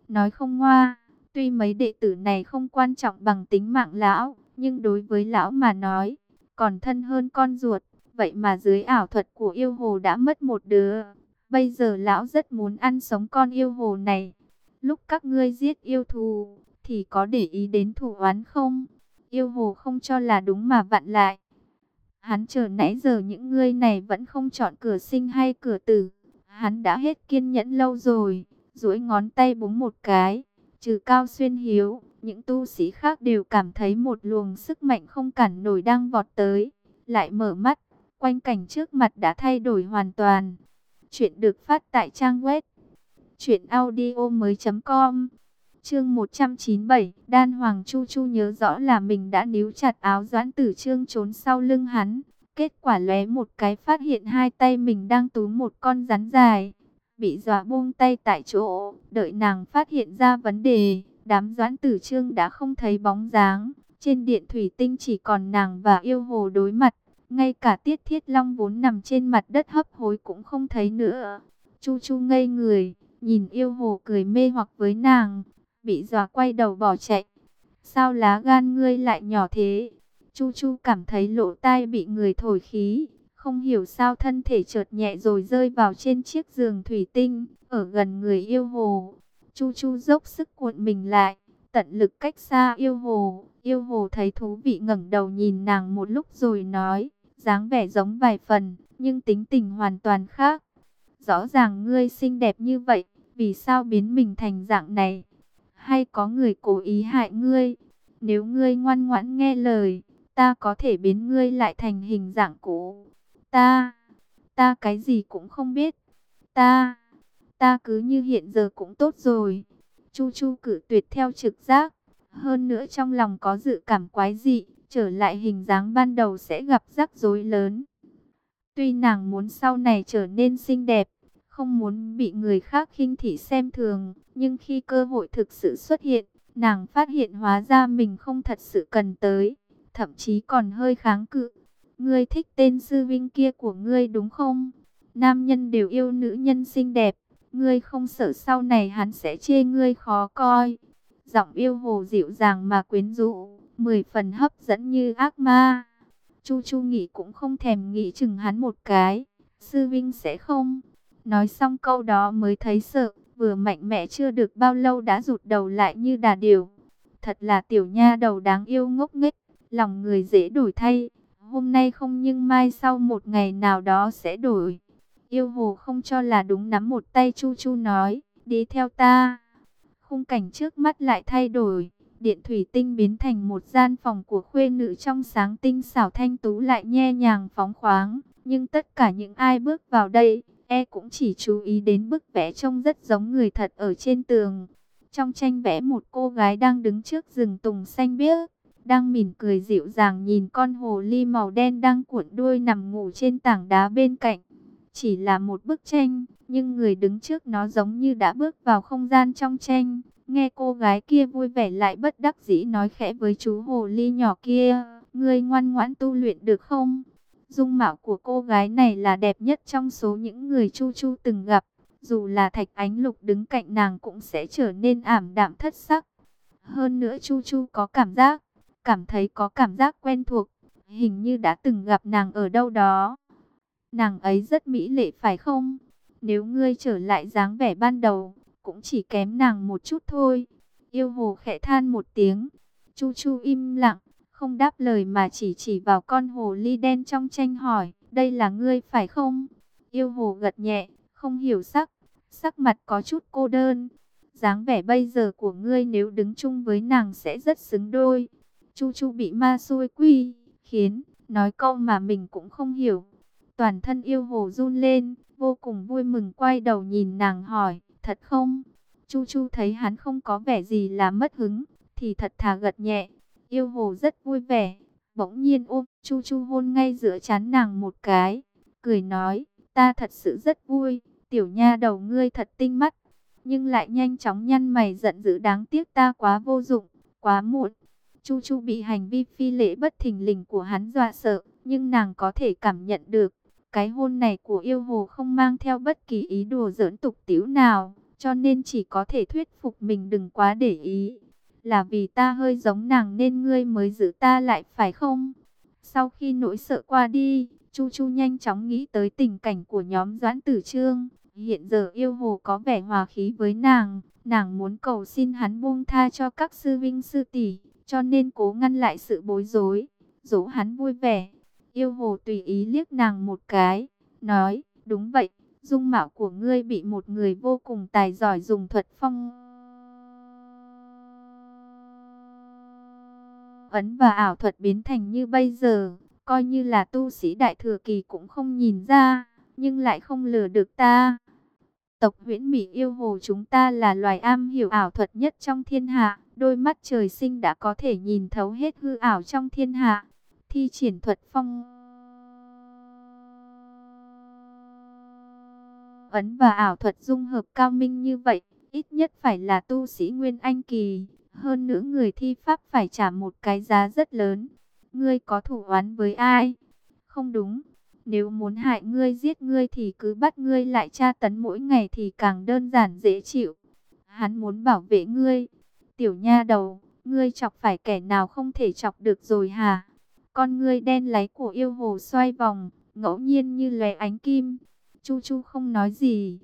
nói không ngoa, tuy mấy đệ tử này không quan trọng bằng tính mạng lão, nhưng đối với lão mà nói, còn thân hơn con ruột. Vậy mà dưới ảo thuật của yêu hồ đã mất một đứa, Bây giờ lão rất muốn ăn sống con yêu hồ này. Lúc các ngươi giết yêu thù, thì có để ý đến thủ oán không? Yêu hồ không cho là đúng mà vặn lại. Hắn chờ nãy giờ những ngươi này vẫn không chọn cửa sinh hay cửa tử. Hắn đã hết kiên nhẫn lâu rồi, duỗi ngón tay búng một cái. Trừ cao xuyên hiếu, những tu sĩ khác đều cảm thấy một luồng sức mạnh không cản nổi đang vọt tới. Lại mở mắt, quanh cảnh trước mặt đã thay đổi hoàn toàn. Chuyện được phát tại trang web truyệnaudiomoi.com. Chương 197, Đan Hoàng Chu Chu nhớ rõ là mình đã níu chặt áo Doãn Tử Trương trốn sau lưng hắn, kết quả lóe một cái phát hiện hai tay mình đang túm một con rắn dài, bị dọa buông tay tại chỗ, đợi nàng phát hiện ra vấn đề, đám Doãn Tử Trương đã không thấy bóng dáng, trên điện thủy tinh chỉ còn nàng và yêu hồ đối mặt. Ngay cả Tiết Thiết Long vốn nằm trên mặt đất hấp hối cũng không thấy nữa. Chu Chu ngây người, nhìn yêu hồ cười mê hoặc với nàng, bị dọa quay đầu bỏ chạy. Sao lá gan ngươi lại nhỏ thế? Chu Chu cảm thấy lỗ tai bị người thổi khí, không hiểu sao thân thể chợt nhẹ rồi rơi vào trên chiếc giường thủy tinh, ở gần người yêu hồ. Chu Chu dốc sức cuộn mình lại, tận lực cách xa yêu hồ. Yêu hồ thấy thú vị ngẩng đầu nhìn nàng một lúc rồi nói, dáng vẻ giống vài phần, nhưng tính tình hoàn toàn khác. Rõ ràng ngươi xinh đẹp như vậy, vì sao biến mình thành dạng này? Hay có người cố ý hại ngươi? Nếu ngươi ngoan ngoãn nghe lời, ta có thể biến ngươi lại thành hình dạng cũ. Ta, ta cái gì cũng không biết. Ta, ta cứ như hiện giờ cũng tốt rồi. Chu Chu cử tuyệt theo trực giác. Hơn nữa trong lòng có dự cảm quái dị, trở lại hình dáng ban đầu sẽ gặp rắc rối lớn. Tuy nàng muốn sau này trở nên xinh đẹp, không muốn bị người khác khinh thị xem thường, nhưng khi cơ hội thực sự xuất hiện, nàng phát hiện hóa ra mình không thật sự cần tới, thậm chí còn hơi kháng cự. Ngươi thích tên sư vinh kia của ngươi đúng không? Nam nhân đều yêu nữ nhân xinh đẹp, ngươi không sợ sau này hắn sẽ chê ngươi khó coi. Giọng yêu hồ dịu dàng mà quyến rũ, mười phần hấp dẫn như ác ma. Chu Chu nghĩ cũng không thèm nghĩ chừng hắn một cái. Sư Vinh sẽ không. Nói xong câu đó mới thấy sợ, vừa mạnh mẽ chưa được bao lâu đã rụt đầu lại như đà điểu. Thật là tiểu nha đầu đáng yêu ngốc nghếch, lòng người dễ đổi thay. Hôm nay không nhưng mai sau một ngày nào đó sẽ đổi. Yêu hồ không cho là đúng nắm một tay Chu Chu nói, đi theo ta. Khung cảnh trước mắt lại thay đổi điện thủy tinh biến thành một gian phòng của khuê nữ trong sáng tinh xảo thanh tú lại nhe nhàng phóng khoáng. Nhưng tất cả những ai bước vào đây, e cũng chỉ chú ý đến bức vẽ trông rất giống người thật ở trên tường. Trong tranh vẽ một cô gái đang đứng trước rừng tùng xanh biếc, đang mỉm cười dịu dàng nhìn con hồ ly màu đen đang cuộn đuôi nằm ngủ trên tảng đá bên cạnh. Chỉ là một bức tranh, nhưng người đứng trước nó giống như đã bước vào không gian trong tranh. Nghe cô gái kia vui vẻ lại bất đắc dĩ nói khẽ với chú hồ ly nhỏ kia, ngươi ngoan ngoãn tu luyện được không? Dung mạo của cô gái này là đẹp nhất trong số những người Chu Chu từng gặp. Dù là thạch ánh lục đứng cạnh nàng cũng sẽ trở nên ảm đạm thất sắc. Hơn nữa Chu Chu có cảm giác, cảm thấy có cảm giác quen thuộc. Hình như đã từng gặp nàng ở đâu đó. Nàng ấy rất mỹ lệ phải không? Nếu ngươi trở lại dáng vẻ ban đầu, cũng chỉ kém nàng một chút thôi. Yêu hồ khẽ than một tiếng. Chu Chu im lặng, không đáp lời mà chỉ chỉ vào con hồ ly đen trong tranh hỏi, đây là ngươi phải không? Yêu hồ gật nhẹ, không hiểu sắc, sắc mặt có chút cô đơn. dáng vẻ bây giờ của ngươi nếu đứng chung với nàng sẽ rất xứng đôi. Chu Chu bị ma xui quy, khiến, nói câu mà mình cũng không hiểu. Toàn thân yêu hồ run lên, vô cùng vui mừng quay đầu nhìn nàng hỏi, thật không? Chu Chu thấy hắn không có vẻ gì là mất hứng, thì thật thà gật nhẹ. Yêu hồ rất vui vẻ, bỗng nhiên ôm Chu Chu hôn ngay giữa chán nàng một cái, cười nói, ta thật sự rất vui, tiểu nha đầu ngươi thật tinh mắt, nhưng lại nhanh chóng nhăn mày giận dữ đáng tiếc ta quá vô dụng, quá muộn. Chu Chu bị hành vi phi lễ bất thình lình của hắn dọa sợ, nhưng nàng có thể cảm nhận được, cái hôn này của yêu hồ không mang theo bất kỳ ý đồ giỡn tục tiểu nào, cho nên chỉ có thể thuyết phục mình đừng quá để ý. Là vì ta hơi giống nàng nên ngươi mới giữ ta lại phải không? Sau khi nỗi sợ qua đi, Chu Chu nhanh chóng nghĩ tới tình cảnh của nhóm Doãn Tử Trương. Hiện giờ yêu hồ có vẻ hòa khí với nàng, nàng muốn cầu xin hắn buông tha cho các sư vinh sư tỷ, cho nên cố ngăn lại sự bối rối, dỗ hắn vui vẻ. Yêu hồ tùy ý liếc nàng một cái, nói, đúng vậy, dung mạo của ngươi bị một người vô cùng tài giỏi dùng thuật phong ấn và ảo thuật biến thành như bây giờ, coi như là tu sĩ đại thừa kỳ cũng không nhìn ra, nhưng lại không lừa được ta. Tộc huyễn mỹ yêu hồ chúng ta là loài am hiểu ảo thuật nhất trong thiên hạ, đôi mắt trời sinh đã có thể nhìn thấu hết hư ảo trong thiên hạ. Thi triển thuật phong ấn và ảo thuật dung hợp cao minh như vậy, ít nhất phải là tu sĩ Nguyên Anh Kỳ. Hơn nữa người thi pháp phải trả một cái giá rất lớn. Ngươi có thủ oán với ai? Không đúng. Nếu muốn hại ngươi giết ngươi thì cứ bắt ngươi lại tra tấn mỗi ngày thì càng đơn giản dễ chịu. Hắn muốn bảo vệ ngươi. Tiểu nha đầu, ngươi chọc phải kẻ nào không thể chọc được rồi hả? Con ngươi đen láy của yêu hồ xoay vòng, ngẫu nhiên như lóe ánh kim. Chu Chu không nói gì.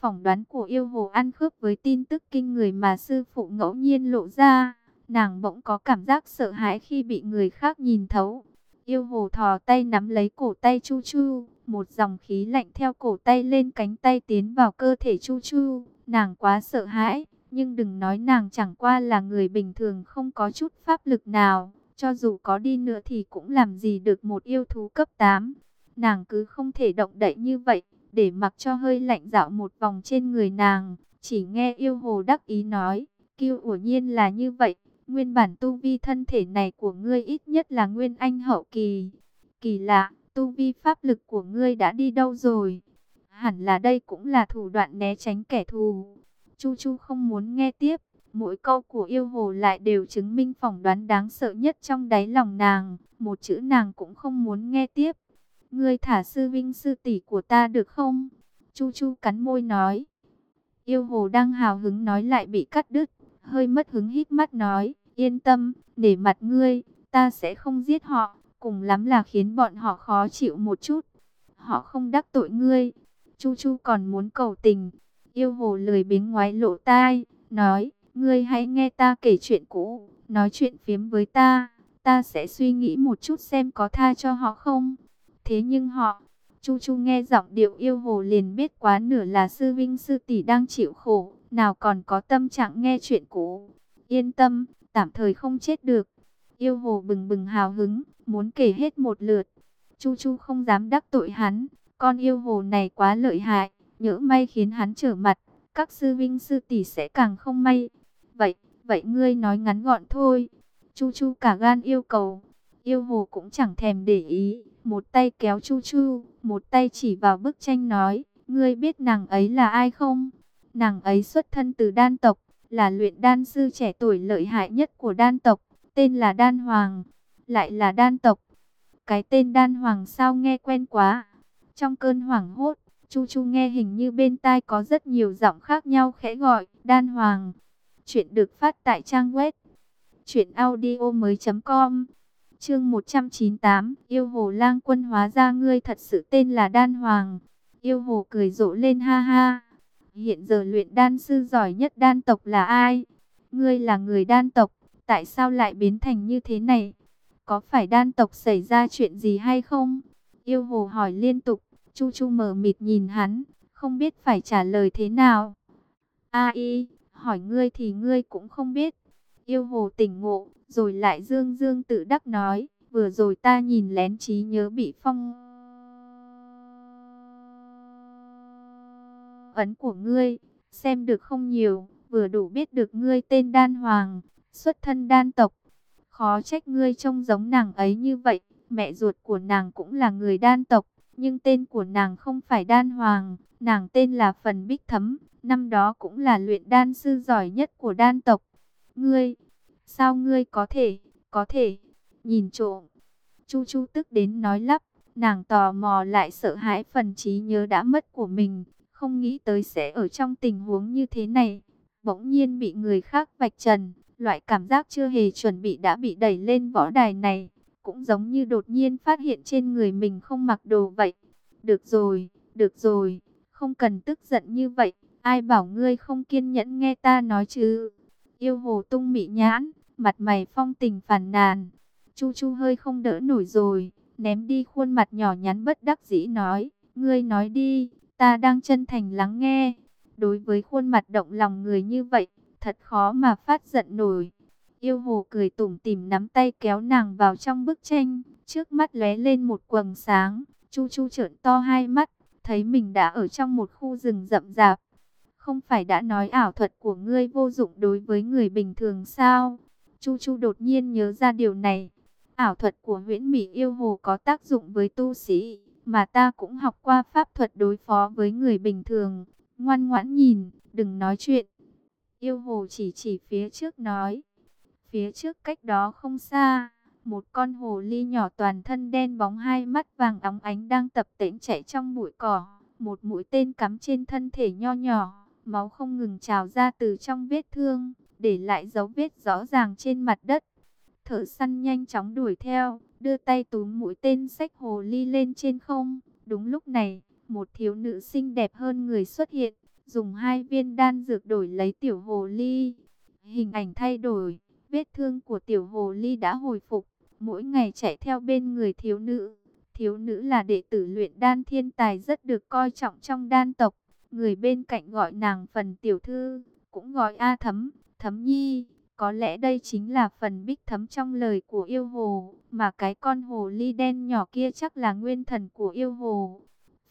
Phỏng đoán của yêu hồ ăn khớp với tin tức kinh người mà sư phụ ngẫu nhiên lộ ra. Nàng bỗng có cảm giác sợ hãi khi bị người khác nhìn thấu. Yêu hồ thò tay nắm lấy cổ tay Chu Chu. Một dòng khí lạnh theo cổ tay lên cánh tay tiến vào cơ thể Chu Chu. Nàng quá sợ hãi. Nhưng đừng nói nàng chẳng qua là người bình thường không có chút pháp lực nào. Cho dù có đi nữa thì cũng làm gì được một yêu thú cấp 8. Nàng cứ không thể động đậy như vậy để mặc cho hơi lạnh dạo một vòng trên người nàng. Chỉ nghe yêu hồ đắc ý nói, kiêu ủa nhiên là như vậy, nguyên bản tu vi thân thể này của ngươi ít nhất là nguyên anh hậu kỳ. Kỳ lạ, tu vi pháp lực của ngươi đã đi đâu rồi? Hẳn là đây cũng là thủ đoạn né tránh kẻ thù. Chu Chu không muốn nghe tiếp, mỗi câu của yêu hồ lại đều chứng minh phỏng đoán đáng sợ nhất trong đáy lòng nàng, một chữ nàng cũng không muốn nghe tiếp. Ngươi thả sư vinh sư tỷ của ta được không? Chu Chu cắn môi nói. Yêu hồ đang hào hứng nói lại bị cắt đứt. Hơi mất hứng hít mắt nói. Yên tâm, để mặt ngươi, ta sẽ không giết họ. Cùng lắm là khiến bọn họ khó chịu một chút. Họ không đắc tội ngươi. Chu Chu còn muốn cầu tình. Yêu hồ lười biếng ngoái lộ tai. Nói, ngươi hãy nghe ta kể chuyện cũ. Nói chuyện phiếm với ta. Ta sẽ suy nghĩ một chút xem có tha cho họ không. Thế nhưng họ, Chu Chu nghe giọng điệu yêu hồ liền biết quá nửa là sư vinh sư tỷ đang chịu khổ, nào còn có tâm trạng nghe chuyện cũ. Yên tâm, tạm thời không chết được. Yêu hồ bừng bừng hào hứng, muốn kể hết một lượt. Chu Chu không dám đắc tội hắn, con yêu hồ này quá lợi hại, nhỡ may khiến hắn trở mặt, các sư vinh sư tỷ sẽ càng không may. Vậy, vậy ngươi nói ngắn gọn thôi. Chu Chu cả gan yêu cầu, yêu hồ cũng chẳng thèm để ý, một tay kéo Chu Chu, một tay chỉ vào bức tranh nói, ngươi biết nàng ấy là ai không? Nàng ấy xuất thân từ đan tộc, là luyện đan sư trẻ tuổi lợi hại nhất của đan tộc, tên là Đan Hoàng, lại là đan tộc. Cái tên Đan Hoàng sao nghe quen quá. Trong cơn hoảng hốt, Chu Chu nghe hình như bên tai có rất nhiều giọng khác nhau khẽ gọi, Đan Hoàng. Chuyện được phát tại trang web truyệnaudiomoi.com Chương 198, yêu hồ lang quân hóa ra ngươi thật sự tên là Đan Hoàng. Yêu hồ cười rộ lên ha ha. Hiện giờ luyện đan sư giỏi nhất đan tộc là ai? Ngươi là người đan tộc, tại sao lại biến thành như thế này? Có phải đan tộc xảy ra chuyện gì hay không? Yêu hồ hỏi liên tục, Chu Chu mờ mịt nhìn hắn, không biết phải trả lời thế nào. A y, hỏi ngươi thì ngươi cũng không biết. Yêu hồ tỉnh ngộ, rồi lại dương dương tự đắc nói, vừa rồi ta nhìn lén trí nhớ bị phong ấn của ngươi, xem được không nhiều, vừa đủ biết được ngươi tên đan hoàng, xuất thân đan tộc. Khó trách ngươi trông giống nàng ấy như vậy, mẹ ruột của nàng cũng là người đan tộc, nhưng tên của nàng không phải đan hoàng, nàng tên là Phần Bích Thấm, năm đó cũng là luyện đan sư giỏi nhất của đan tộc. Ngươi, sao ngươi có thể, có thể, nhìn trộm. Chu Chu tức đến nói lắp, nàng tò mò lại sợ hãi phần trí nhớ đã mất của mình, không nghĩ tới sẽ ở trong tình huống như thế này. Bỗng nhiên bị người khác vạch trần, loại cảm giác chưa hề chuẩn bị đã bị đẩy lên võ đài này. Cũng giống như đột nhiên phát hiện trên người mình không mặc đồ vậy. Được rồi, được rồi, không cần tức giận như vậy. Ai bảo ngươi không kiên nhẫn nghe ta nói chứ. Yêu hồ tung mị nhãn, mặt mày phong tình phản nàn. Chu chu hơi không đỡ nổi rồi, ném đi khuôn mặt nhỏ nhắn bất đắc dĩ nói. Ngươi nói đi, ta đang chân thành lắng nghe. Đối với khuôn mặt động lòng người như vậy, thật khó mà phát giận nổi. Yêu hồ cười tủm tỉm nắm tay kéo nàng vào trong bức tranh, trước mắt lóe lên một quầng sáng, chu chu trợn to hai mắt, thấy mình đã ở trong một khu rừng rậm rạp. Không phải đã nói ảo thuật của ngươi vô dụng đối với người bình thường sao? Chu chu đột nhiên nhớ ra điều này. Ảo thuật của huyễn mỹ yêu hồ có tác dụng với tu sĩ, mà ta cũng học qua pháp thuật đối phó với người bình thường. Ngoan ngoãn nhìn, đừng nói chuyện. Yêu hồ chỉ chỉ phía trước nói. Phía trước cách đó không xa, một con hồ ly nhỏ toàn thân đen bóng hai mắt vàng óng ánh đang tập tễnh chạy trong bụi cỏ. Một mũi tên cắm trên thân thể nho nhỏ, máu không ngừng trào ra từ trong vết thương, để lại dấu vết rõ ràng trên mặt đất. Thợ săn nhanh chóng đuổi theo, đưa tay túm mũi tên sách hồ ly lên trên không. Đúng lúc này, một thiếu nữ xinh đẹp hơn người xuất hiện, dùng hai viên đan dược đổi lấy tiểu hồ ly. Hình ảnh thay đổi, vết thương của tiểu hồ ly đã hồi phục, mỗi ngày chạy theo bên người thiếu nữ. Thiếu nữ là đệ tử luyện đan thiên tài rất được coi trọng trong đan tộc. Người bên cạnh gọi nàng phần tiểu thư, cũng gọi A thấm, thấm nhi. Có lẽ đây chính là phần bích thấm trong lời của yêu hồ, mà cái con hồ ly đen nhỏ kia chắc là nguyên thần của yêu hồ.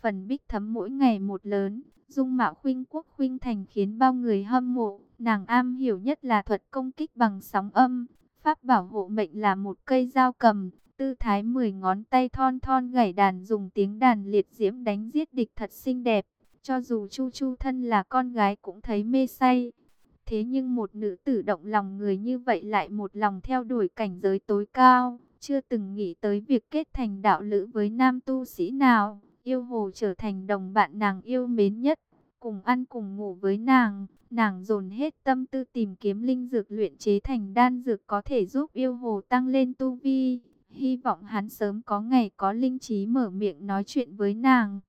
Phần bích thấm mỗi ngày một lớn, dung mạo khuynh quốc khuynh thành khiến bao người hâm mộ. Nàng am hiểu nhất là thuật công kích bằng sóng âm. Pháp bảo hộ mệnh là một cây dao cầm, tư thái mười ngón tay thon thon gảy đàn dùng tiếng đàn liệt diễm đánh giết địch thật xinh đẹp. Cho dù Chu Chu thân là con gái cũng thấy mê say. Thế nhưng một nữ tử động lòng người như vậy lại một lòng theo đuổi cảnh giới tối cao, chưa từng nghĩ tới việc kết thành đạo lữ với nam tu sĩ nào. Yêu hồ trở thành đồng bạn nàng yêu mến nhất, cùng ăn cùng ngủ với nàng. Nàng dồn hết tâm tư tìm kiếm linh dược luyện chế thành đan dược có thể giúp yêu hồ tăng lên tu vi. Hy vọng hắn sớm có ngày có linh trí mở miệng nói chuyện với nàng.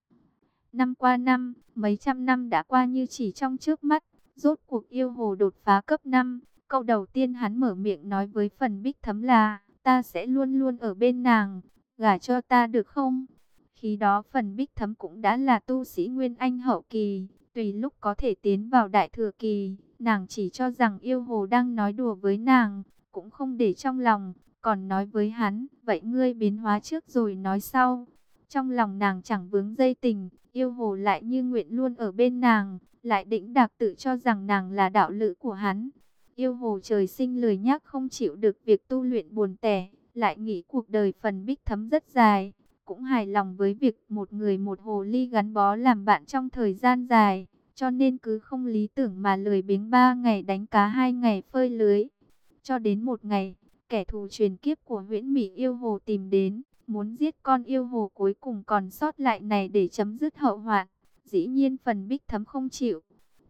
Năm qua năm, mấy trăm năm đã qua như chỉ trong trước mắt. Rốt cuộc yêu hồ đột phá cấp 5. Câu đầu tiên hắn mở miệng nói với phần bích thấm là, ta sẽ luôn luôn ở bên nàng, gả cho ta được không? Khi đó phần bích thấm cũng đã là tu sĩ Nguyên Anh hậu kỳ, tùy lúc có thể tiến vào đại thừa kỳ. Nàng chỉ cho rằng yêu hồ đang nói đùa với nàng, cũng không để trong lòng, còn nói với hắn, vậy ngươi biến hóa trước rồi nói sau. Trong lòng nàng chẳng vướng dây tình, yêu hồ lại như nguyện luôn ở bên nàng, lại đĩnh đạc tự cho rằng nàng là đạo lữ của hắn. Yêu hồ trời sinh lười nhác không chịu được việc tu luyện buồn tẻ, lại nghĩ cuộc đời phần bích thấm rất dài, cũng hài lòng với việc một người một hồ ly gắn bó làm bạn trong thời gian dài, cho nên cứ không lý tưởng mà lười biếng ba ngày đánh cá hai ngày phơi lưới. Cho đến một ngày, kẻ thù truyền kiếp của huyễn Mỹ yêu hồ tìm đến, muốn giết con yêu hồ cuối cùng còn sót lại này để chấm dứt hậu hoạn. Dĩ nhiên phần bích thấm không chịu.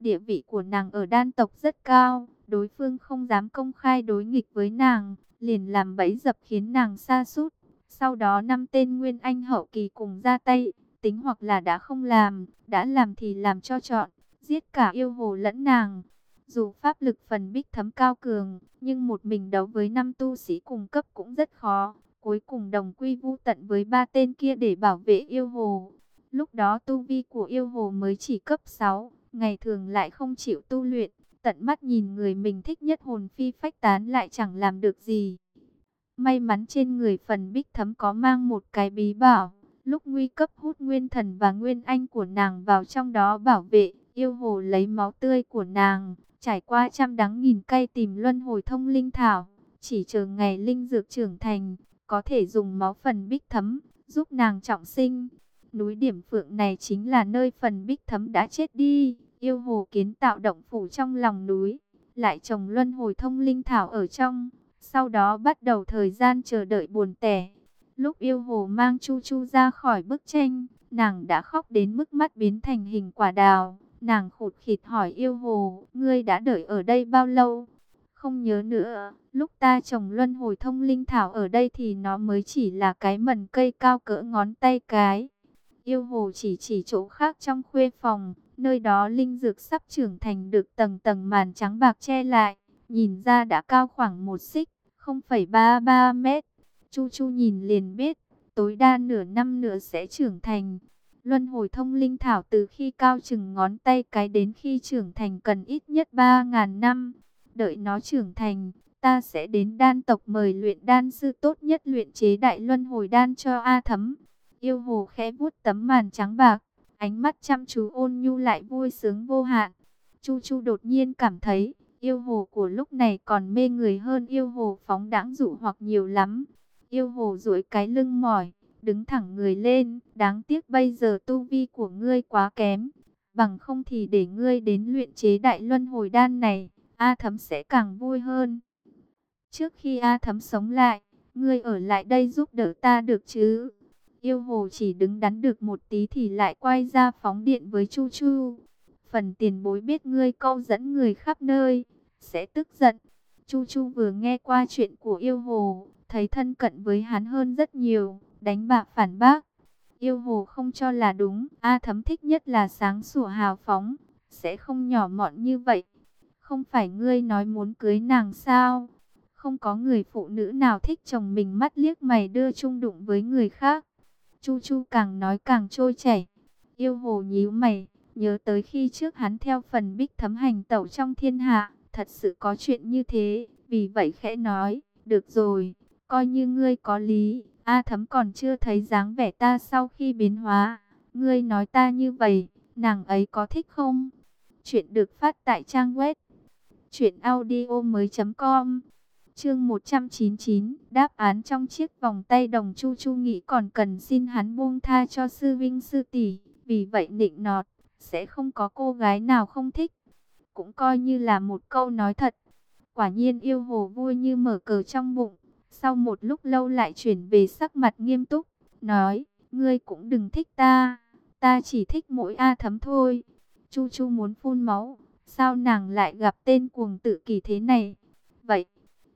Địa vị của nàng ở đan tộc rất cao. Đối phương không dám công khai đối nghịch với nàng. liền làm bẫy dập khiến nàng xa sút Sau đó năm tên Nguyên Anh hậu kỳ cùng ra tay, tính hoặc là đã không làm, đã làm thì làm cho chọn, giết cả yêu hồ lẫn nàng. Dù pháp lực phần bích thấm cao cường, nhưng một mình đấu với năm tu sĩ cùng cấp cũng rất khó. Cuối cùng đồng quy vu tận với ba tên kia để bảo vệ yêu hồ. Lúc đó tu vi của yêu hồ mới chỉ cấp 6, ngày thường lại không chịu tu luyện. Tận mắt nhìn người mình thích nhất hồn phi phách tán lại chẳng làm được gì. May mắn trên người phần bích thấm có mang một cái bí bảo. Lúc nguy cấp hút nguyên thần và nguyên anh của nàng vào trong đó bảo vệ, yêu hồ lấy máu tươi của nàng, trải qua trăm đắng nghìn cay tìm luân hồi thông linh thảo, chỉ chờ ngày linh dược trưởng thành, có thể dùng máu phần bích thấm, giúp nàng trọng sinh. Núi điểm phượng này chính là nơi phần bích thấm đã chết đi, yêu hồ kiến tạo động phủ trong lòng núi, lại trồng luân hồi thông linh thảo ở trong, sau đó bắt đầu thời gian chờ đợi buồn tẻ. Lúc yêu hồ mang Chu Chu ra khỏi bức tranh, nàng đã khóc đến mức mắt biến thành hình quả đào. Nàng khụt khịt hỏi yêu hồ, ngươi đã đợi ở đây bao lâu? Không nhớ nữa, lúc ta trồng luân hồi thông linh thảo ở đây thì nó mới chỉ là cái mần cây cao cỡ ngón tay cái. Yêu hồ chỉ chỉ chỗ khác trong khuê phòng, nơi đó linh dược sắp trưởng thành được tầng tầng màn trắng bạc che lại, nhìn ra đã cao khoảng một xích, 0,33 mét. Chu Chu nhìn liền biết, tối đa nửa năm nữa sẽ trưởng thành. Luân hồi thông linh thảo từ khi cao chừng ngón tay cái đến khi trưởng thành cần ít nhất 3.000 năm. Đợi nó trưởng thành, ta sẽ đến đan tộc mời luyện đan sư tốt nhất luyện chế đại luân hồi đan cho A thấm. Yêu hồ khẽ vuốt tấm màn trắng bạc, ánh mắt chăm chú ôn nhu lại vui sướng vô hạn. Chu Chu đột nhiên cảm thấy, yêu hồ của lúc này còn mê người hơn yêu hồ phóng đãng dụ hoặc nhiều lắm. Yêu hồ duỗi cái lưng mỏi, đứng thẳng người lên, đáng tiếc bây giờ tu vi của ngươi quá kém, bằng không thì để ngươi đến luyện chế đại luân hồi đan này, A Thấm sẽ càng vui hơn. Trước khi A Thấm sống lại, ngươi ở lại đây giúp đỡ ta được chứ? Yêu hồ chỉ đứng đắn được một tí thì lại quay ra phóng điện với Chu Chu. Phần tiền bối biết ngươi câu dẫn người khắp nơi, sẽ tức giận. Chu Chu vừa nghe qua chuyện của yêu hồ, thấy thân cận với hắn hơn rất nhiều, đánh bạc phản bác. Yêu hồ không cho là đúng, A thấm thích nhất là sáng sủa hào phóng, sẽ không nhỏ mọn như vậy. Không phải ngươi nói muốn cưới nàng sao? Không có người phụ nữ nào thích chồng mình mắt liếc mày đưa chung đụng với người khác. Chu Chu càng nói càng trôi chảy. Yêu hồ nhíu mày, nhớ tới khi trước hắn theo phần bích thấm hành tẩu trong thiên hạ, thật sự có chuyện như thế, vì vậy khẽ nói, được rồi, coi như ngươi có lý, A thấm còn chưa thấy dáng vẻ ta sau khi biến hóa. Ngươi nói ta như vậy, nàng ấy có thích không? Chuyện được phát tại trang web audio mới com Chương 199, đáp án trong chiếc vòng tay đồng chu chu nghĩ còn cần xin hắn buông tha cho sư vinh sư tỷ, vì vậy nịnh nọt, sẽ không có cô gái nào không thích. Cũng coi như là một câu nói thật. Quả nhiên yêu hồ vui như mở cờ trong bụng, sau một lúc lâu lại chuyển về sắc mặt nghiêm túc, nói, ngươi cũng đừng thích ta, ta chỉ thích mỗi A thấm thôi. Chu Chu muốn phun máu, sao nàng lại gặp tên cuồng tự kỳ thế này? Vậy,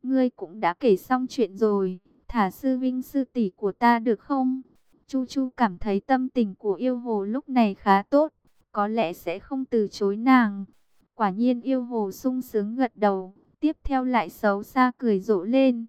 ngươi cũng đã kể xong chuyện rồi, thả sư vinh sư tỷ của ta được không? Chu Chu cảm thấy tâm tình của yêu hồ lúc này khá tốt, có lẽ sẽ không từ chối nàng. Quả nhiên yêu hồ sung sướng gật đầu, tiếp theo lại xấu xa cười rộ lên.